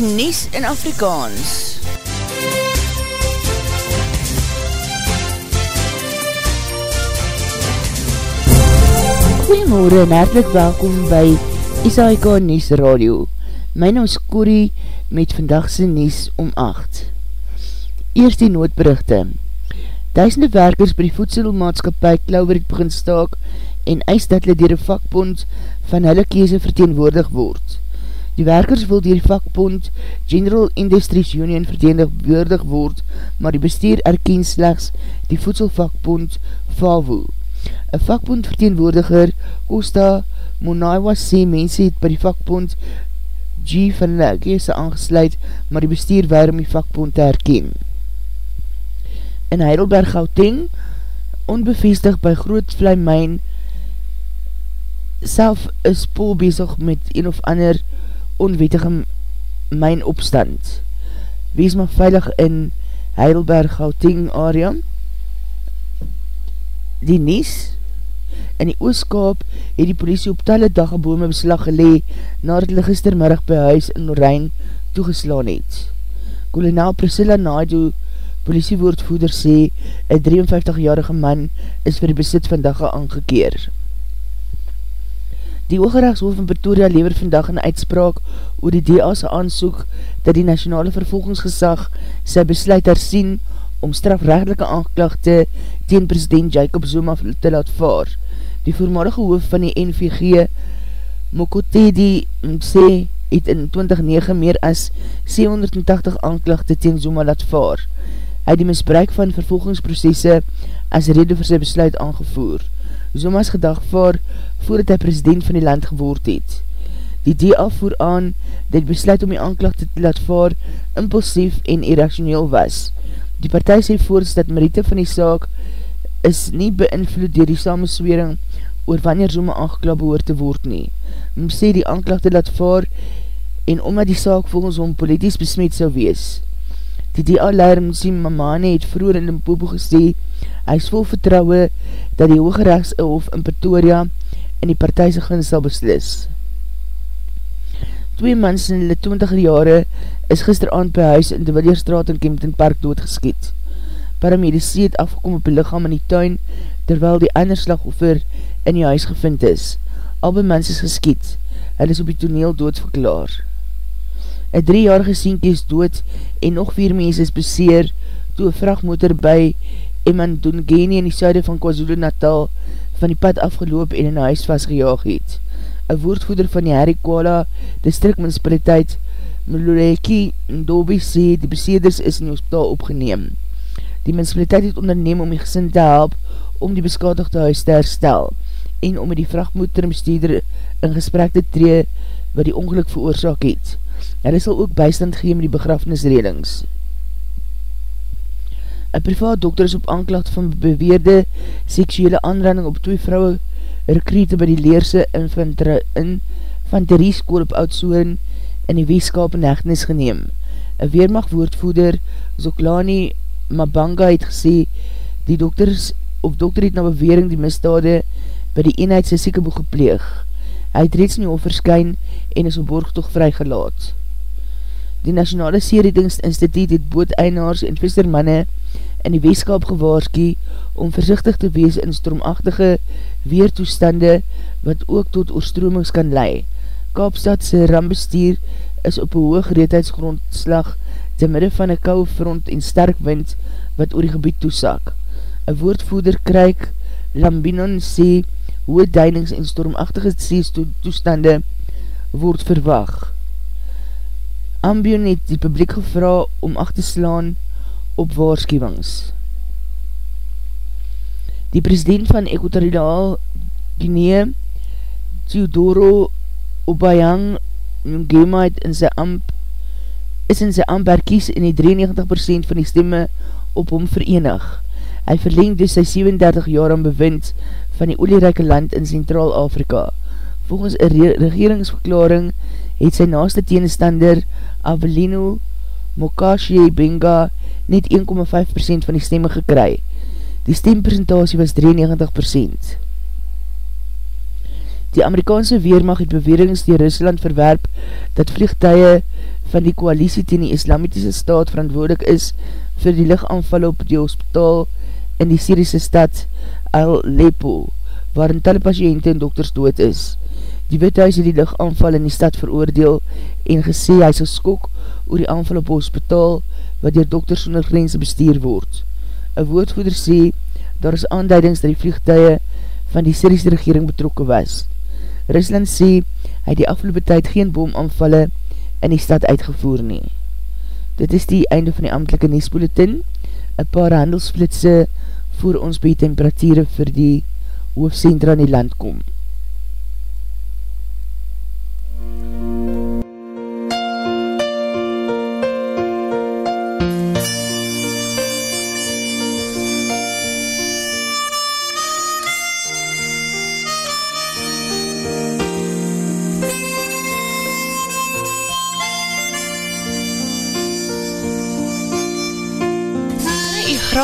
die Nies in Afrikaans. Goeiemorgen en hartelijk welkom by SAIK Nies Radio. My naam is Corrie met vandagse Nies om 8. Eerst die noodberichte. Duisende werkers by die voedselmaatskapie Klauwer het begin staak en eis dat hulle dier een vakbond van hulle kese verteenwoordig word. Die werkers wil dier die vakbond General Industries Union verteenwoordig word, maar die bestuur erken slechts die voedselvakbond FAVO. Een vakbond verteenwoordiger, Costa Monaiwa, sê mense het by die vakbond G van hulle kese aangesluit, maar die bestuur waar om die vakbond te herken. In Heidelberg, Gauteng, onbevestig by Groot Vlijmijn, self is Paul bezig met een of ander onwettige myn opstand. Wees maar veilig in Heidelberg, Gauteng area. Die Nies, in die Ooskaap, het die politie op talle dagebome beslag gelee, nadat hulle gistermiddag by huis in Lorraine toegeslaan het. Kolonel Priscilla Naidu, politiewoordvoeder sê, een 53-jarige man is vir die besit van dagge aangekeer. Die Oogrechtshof in Pretoria lever vandag een uitspraak oor die DA's aansoek dat die nationale vervolgingsgesag sy besluit hersien om strafrechtelike aanklachte teen president Jacob Zuma te laat vaar. Die voormalige hoof van die NVG, Mokotedi Mse, het in 2009 meer as 780 aanklachte teen Zuma laat vaar. Hy die misbruik van vervolgingsprocesse as rede vir sy besluit aangevoer. Zuma's gedag vaar voordat hy president van die land geword het. Die DA voer aan dat besluit om die aanklacht te laat vaar impulsief en irrationeel was. Die partij sê voorts dat Marite van die saak is nie beïnvloed dier die samenswering oor wanneer Zuma aangeklap behoor te word nie. Om sê die aanklacht te laat vaar en omdat die saak volgens hom politisch besmet sou wees. Die DA-leider Msim Mamane het vroeger in Limpopo gesê, hy is vol vertrouwe dat die Hoge Rechtshof in Pretoria in die partijse gunst sal beslis. Twee mans in die 20 jare is gisteravond by huis in de Willierstraat in Kempton Park doodgeskiet. Paramedici het afgekom op die lichaam in die tuin, terwyl die ander slagoffer in die huis gevind is. Albe mens is geskiet, hy is op die toneel doodverklaar. Een driejarige sienkie is dood en nog vier mens is beseer toe een vrachtmotor by Emandungeni in die suide van KwaZulu Natal van die pad afgeloop en in een huis vastgejaag het. Een woordvoeder van die Harry Kuala distrikmunicipaliteit Mlureki Ndobi sê die beseerders is in die hospitaal opgeneem. Die municipaliteit het onderneem om die gesin te help om die beskadigde huis te herstel en om met die vrachtmotor en bestuurder in gesprek te tree wat die ongeluk veroorzaak het. Hulle sal ook bystand gee met die begrafenisredings. Een privaat dokter is op aanklacht van beweerde seksuele aanranding op twee vrouwe rekrete by die Leerse infanterieskool op Oudsoorn in die weeskap en hechtenis geneem. Een weermachtwoordvoeder Zoklani Mabanga het gesê die dokters of dokter het na bewering die misdade by die eenheid sy siekeboek gepleeg. Hy het reeds nie overskyn en is op borgtoog vrygelaat. Die Nationale Seeredingsinstituut het booteinaars en vissermanne in die weeskap gewaarski om voorzichtig te wees in stormachtige weertoestande wat ook tot oorstromings kan lei. Kaapstadse rambestuur is op een hoog reedheidsgrondslag te midde van een kouwe front en sterk wind wat oor die gebied toesak. Een woordvoeder kryk Lambinon sê hoe duinings en stormachtige toestande word verwag. Ambion het die publiek gevra om acht te slaan op waarschuwings. Die president van Equatoriaal Guinea, Theodoro Obayang Ngema het in sy amp is in sy amp herkies en die 93% van die stemme op hom verenig. Hy verleng dus sy 37 jaar aan bewind van die olierijke land in Centraal-Afrika. Volgens een re regeringsverklaring het sy naaste tegenstander Avelino Mokashe Benga net 1,5% van die stemme gekry. Die stempresentatie was 93%. Die Amerikaanse Weermacht het bewerings die Rusland verwerp dat vliegtuie van die koalisie ten die islamitische staat verantwoordelik is vir die lichtaanval op die hospitaal in die Syriese stad Aleppo, waarin talle patiënte en dokters dood is. Die withuis het die lichtaanval in die stad veroordeel en gesê hy sal skok oor die aanval op hospitaal wat dier dokters sonder grense bestuur word. Een woordvoeder sê, daar is aanduidings dat die vliegtuie van die Syriese regering betrokken was. Rusland sê, hy die afgelopen tyd geen boomaanvalle in die stad uitgevoer nie. Dit is die einde van die amtelike Nesbulletin, een paar handelsflitse voor ons by temperatuur vir die hoofdcentra in die land kom.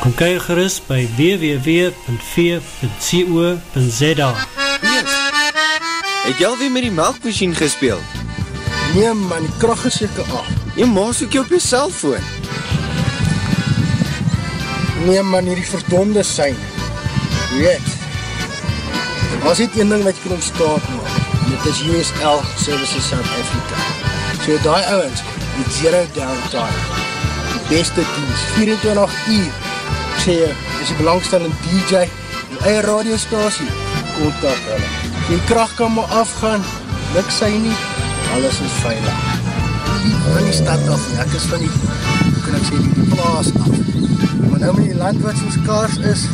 Kom kyk gerust by www.v.co.za Mees, het jy alweer met die melkmachine gespeeld? Nee man, die kracht is jyke af. Jy maas ook jy op jy cellfoon. Nee man, hier die verdonde sein. Weet, was dit een ding wat jy kan ontstaat maak. Dit is USL Services South Africa. So die ouwens, die zero downtime. Die beste dienst, 24 uur sê jy, is die belangstellende DJ, die eie radiostasie, kontak hulle. Die kracht kan maar afgaan, luk sy nie, alles is veilig. Die van die stad af, en ek is van die, hoe kan ek sê, die, die plaas af. Maar nou met die land wat soos kaars is,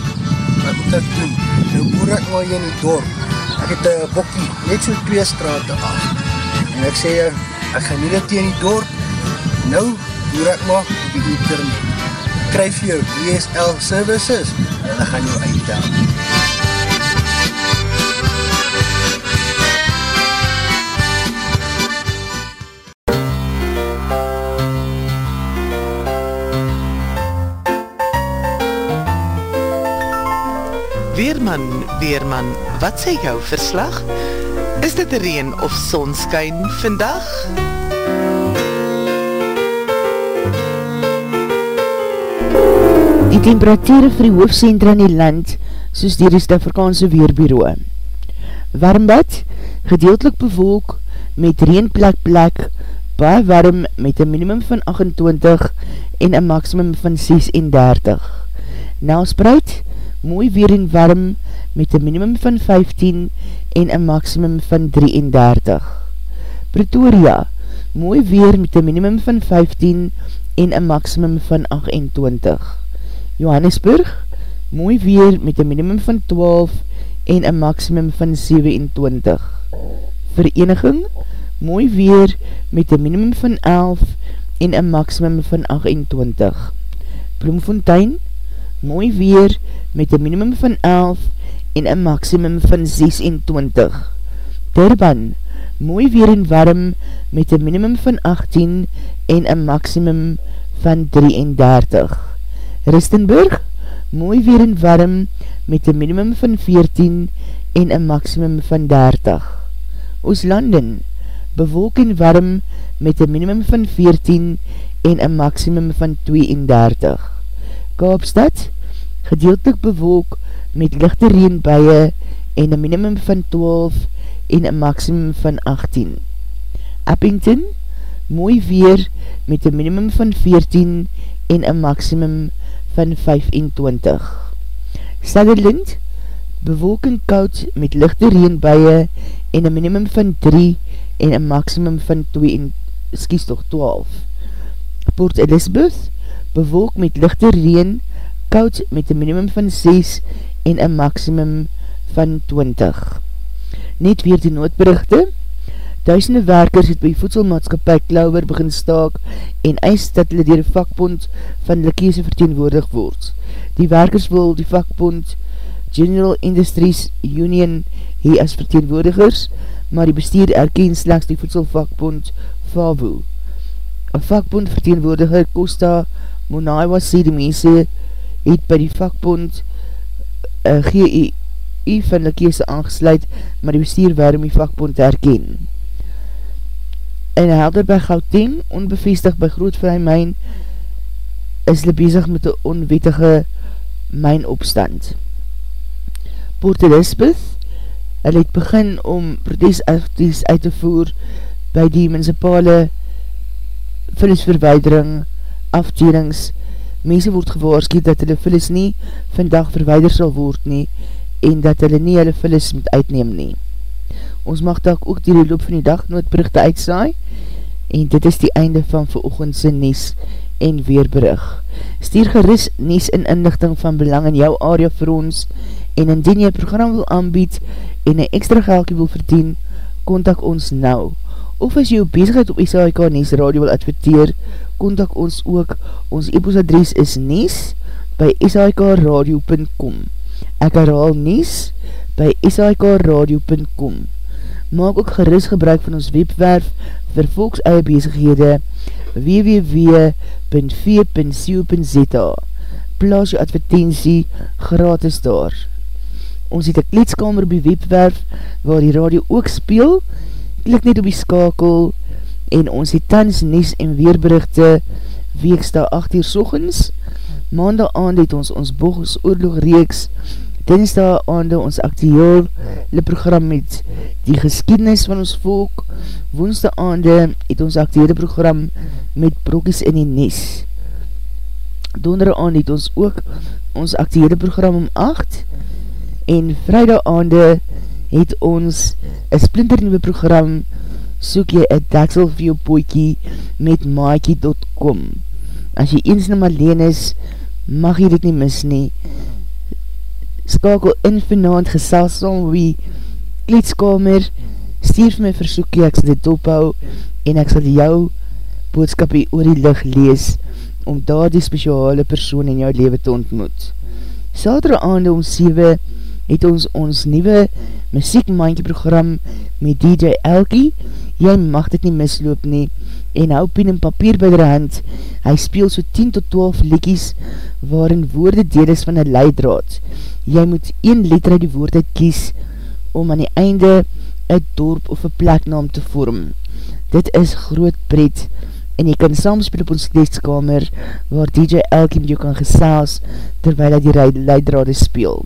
wat moet ek doen? Nou boer ek maar hier in die dorp. Ek het een bokkie, net so twee straten af. En ek sê, ek gaan nie dit in die dorp, nou boer ek maar op die internet kryf jou DSL services en hulle gaan jou uitdaan. Weerman, Weerman, wat sê jou verslag? Is dit reen of sonskyn vandag? Die temperatuur vir die hoofdcentra in die land, soos die Rest-Afrikaanse Weerbureau. Warmbad, gedeeltelik bewolk, met reenplek plek, baie warm met een minimum van 28 en een maximum van 36. Nelspreid, mooi weer en warm, met een minimum van 15 en een maximum van 33. Pretoria, mooi weer met een minimum van 15 en een maximum van 28. Johannesburg, mooi weer met een minimum van 12 en een maximum van 27. Vereniging, mooi weer met een minimum van 11 en een maximum van 28. Bloemfontein, mooi weer met een minimum van 11 en een maximum van 26. Durban, mooi weer en warm met een minimum van 18 en een maximum van 33. Ristenburg, mooi weer en warm met een minimum van 14 en een maximum van 30. Ooslanden, bewolk en warm met een minimum van 14 en een maximum van 32. Kaapstad, gedeeltelik bewolk met lichte reenbuie en een minimum van 12 en een maximum van 18. Appington, mooi weer met een minimum van 14 en een maximum van van 25. Sutherland, bewolking koud met lichte reenbuie en een minimum van 3 en een maximum van 2 en, skies toch 12. Port Elizabeth, bewolk met lichte reen, koud met een minimum van 6 en een maximum van 20. Net weer die noodberichte. Duisende werkers het by voedselmaatskapie Klauwer begin staak en eis dat hulle dier die vakbond van hulle kiese verteenwoordig word. Die werkers wil die vakbond General Industries Union hee as verteenwoordigers, maar die bestuur erken slechts die voedselvakbond FAVO. Een vakbond verteenwoordiger Costa Monaiwa sê die mense het by die vakbond uh, eh, GEU van die kese aangesluit, maar die bestuur waarom die vakbond herken. In helder by Gauteng, onbevestig by Grootvry Mijn, is hulle bezig met die onwettige mijnopstand. Port Elizabeth, hulle het begin om protesacties uit te voer by die municipale vullisverweidering afdelings mense word gewaarskiet dat hulle vullis nie vandag verweider sal word nie en dat hulle nie hulle vullis moet uitneem nie. Ons mag tak ook die loop van die dag noodberichte uitsaai en dit is die einde van veroogendse Nies en Weerbrug. Stuur geris Nies en inlichting van belang in jou area vir ons en indien jy program wil aanbied en een extra geldkie wil verdien, kontak ons nou. Of as jy jou bezigheid op SAIK Nies Radio wil adverteer, kontak ons ook. Ons e-postadres is nies by shikradio.com Ek herhaal nies by shikradio.com Maak ook geris gebruik van ons webwerf vir volks eie bezighede www.v.co.za Plaas jou advertentie gratis daar. Ons het een kleedskamer op die webwerf waar die radio ook speel. Klik net op die skakel en ons het tans nies en weerberichte weeksta 8 uur sochens, maandag aand het ons ons bogus oorlog reeks, dinsdag aand ons actieel le program met die geskiednis van ons volk, woensdag aand het ons actiele program met brokies in die nes. Donder aand het ons ook ons actiele program om 8 en vrijdag aand het ons een splinternieuwe program soek jy een daksel vir jou poekie met maakie.com As jy eens nou alleen is, mag jy dit nie mis nie. Skakel in vanavond geselsam wie kleedskamer, stuur vir my versoekie, ek sal dit ophou en ek sal jou boodskapie oor die licht lees om daar die speciale persoon in jou leven te ontmoet. Saterdag aande om 7 het ons ons nieuwe muziekmandje program met DJ Elkie. Jy mag dit nie misloop nie, en hou pen en papier by die hand, hy speel so 10 tot 12 likies, waarin woorde deel is van een leidraad. Jy moet 1 liter uit die woord uit kies, om aan die einde een dorp of een pleknaam te vorm. Dit is groot pret, en jy kan samspeel op ons kleedskamer, waar DJ Elkie met jou kan gesels, terwijl hy die leidraad speel.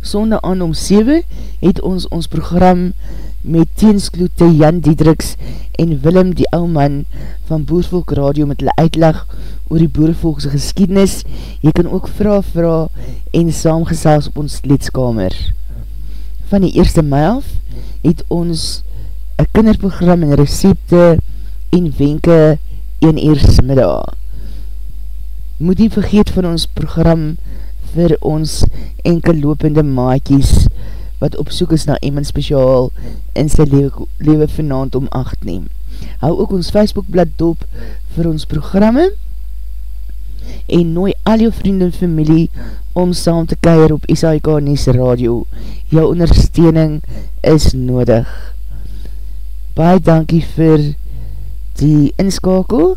Sonde aan om 7 het ons ons program met teenskloete Jan Diedriks en Willem die ou man van Boervolk Radio met hulle uitleg oor die Boervolkse geskiednis. Jy kan ook vraag vraag en saamgesels op ons leedskamer. Van die eerste mei af het ons een kinderprogram en recepte en wenke een eers middag. Moet nie vergeet van ons program vir ons enkel lopende maakies wat op soek is na iemand speciaal in sy lewe, lewe vanavond om acht neem. Hou ook ons Facebookblad dop vir ons programme en nooi al jou vriend en familie om saam te keir op SAIK Nies Radio. Jou ondersteuning is nodig. Baie dankie vir die inskakel.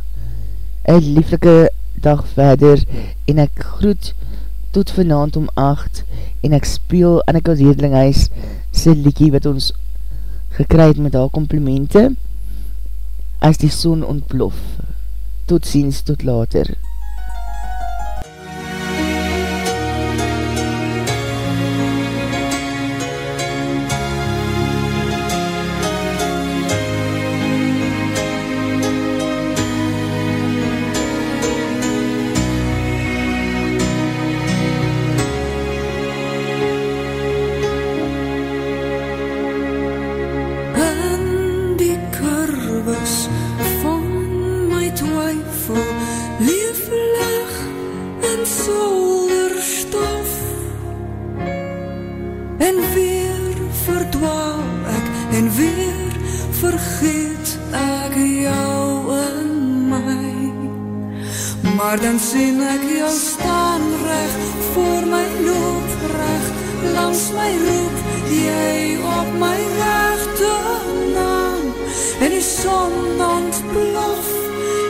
Een lieflike dag verder en ek groet tot vanavond om 8 en ek speel Anneke Zedelinghuis sy liekie wat ons gekryd met haar komplimente as die son ontplof. Tot ziens, tot later.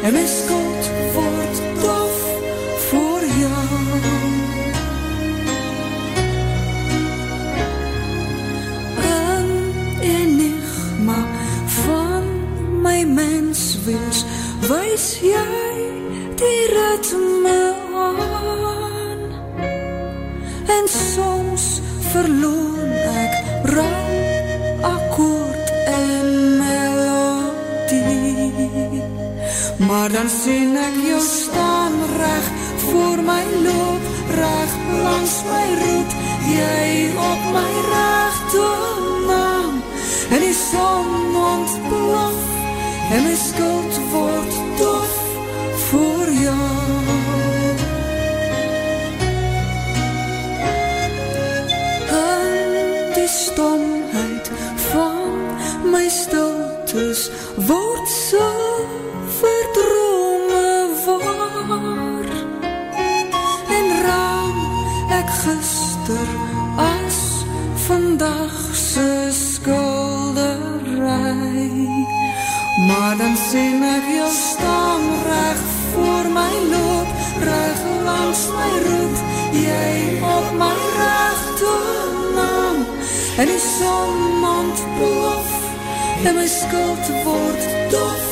En my roet, jy op my rechte naam, en die son ontplof, en my skuld word dof voor jou. stomheid van my stiltes maar dan sien ek jou staan reg voor my loop reg langs my roep. Jy op my rechte naam en die son ontplof en my skuld word dof